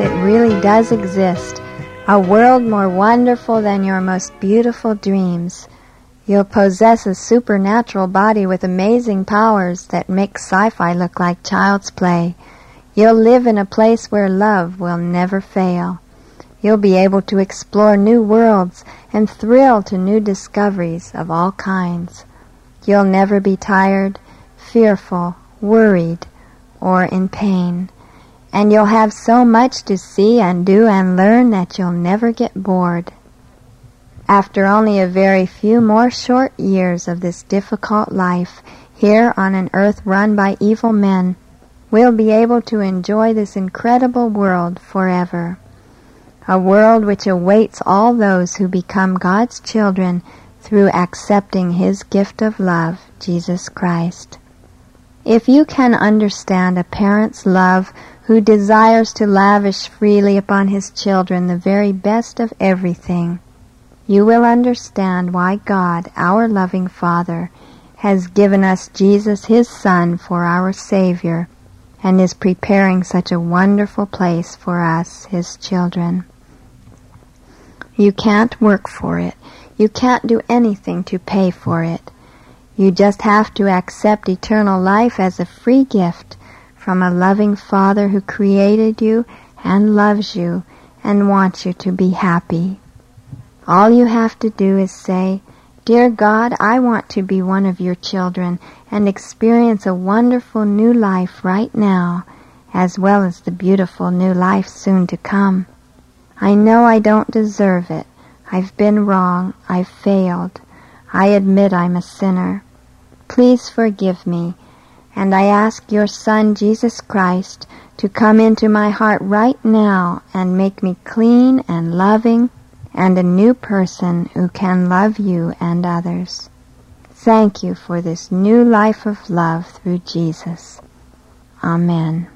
it really does exist. A world more wonderful than your most beautiful dreams. You'll possess a supernatural body with amazing powers that make sci fi look like child's play. You'll live in a place where love will never fail. You'll be able to explore new worlds and thrill to new discoveries of all kinds. You'll never be tired, fearful, worried, or in pain and you'll have so much to see and do and learn that you'll never get bored. After only a very few more short years of this difficult life here on an earth run by evil men, we'll be able to enjoy this incredible world forever. A world which awaits all those who become God's children through accepting His gift of love, Jesus Christ. If you can understand a parent's love who desires to lavish freely upon his children the very best of everything, you will understand why God, our loving Father, has given us Jesus his Son for our Savior and is preparing such a wonderful place for us, his children. You can't work for it. You can't do anything to pay for it. You just have to accept eternal life as a free gift from a loving Father who created you and loves you and wants you to be happy. All you have to do is say, Dear God, I want to be one of your children and experience a wonderful new life right now, as well as the beautiful new life soon to come. I know I don't deserve it. I've been wrong. I've failed. I admit I'm a sinner. Please forgive me and I ask your Son, Jesus Christ, to come into my heart right now and make me clean and loving and a new person who can love you and others. Thank you for this new life of love through Jesus. Amen.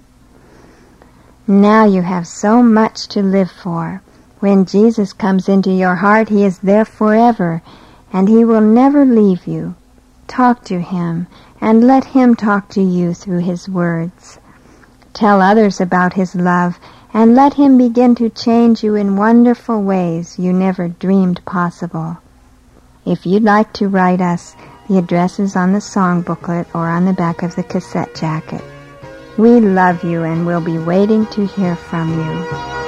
Now you have so much to live for. When Jesus comes into your heart, He is there forever, and He will never leave you. Talk to Him and let Him talk to you through His words. Tell others about His love and let Him begin to change you in wonderful ways you never dreamed possible. If you'd like to write us, the address is on the song booklet or on the back of the cassette jacket. We love you and we'll be waiting to hear from you.